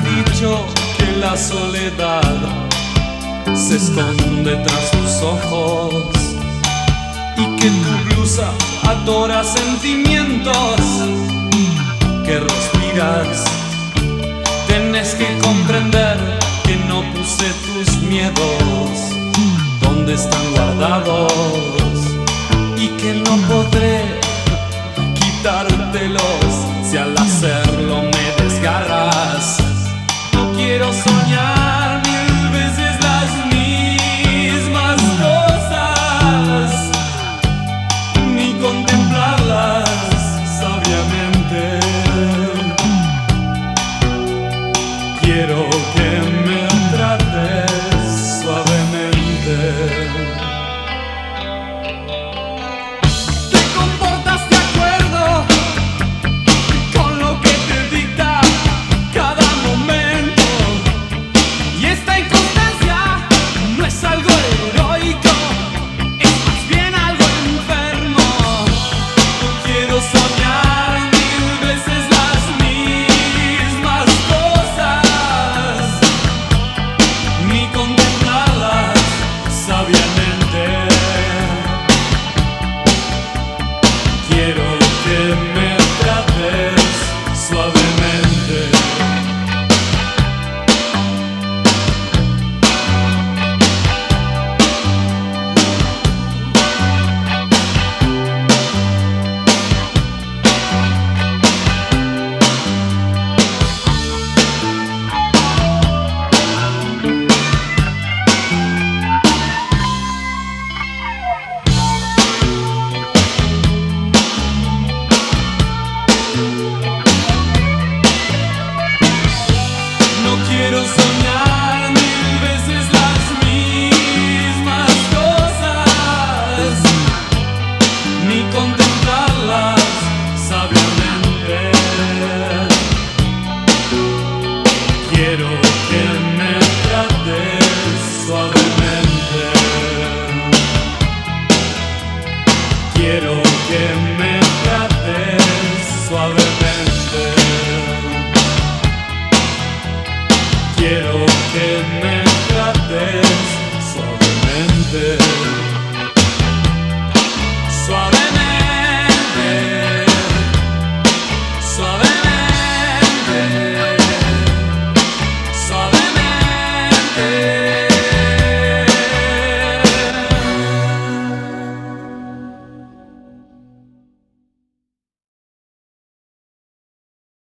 dicho que la soledad se esconde tras tus ojos y que tu blusa adora sentimientos que respiras. Tienes que comprender que no puse tus miedos donde están guardados y que no podré quitártelos si al hacerlo contemplarlas sabiamente. Quiero que me trates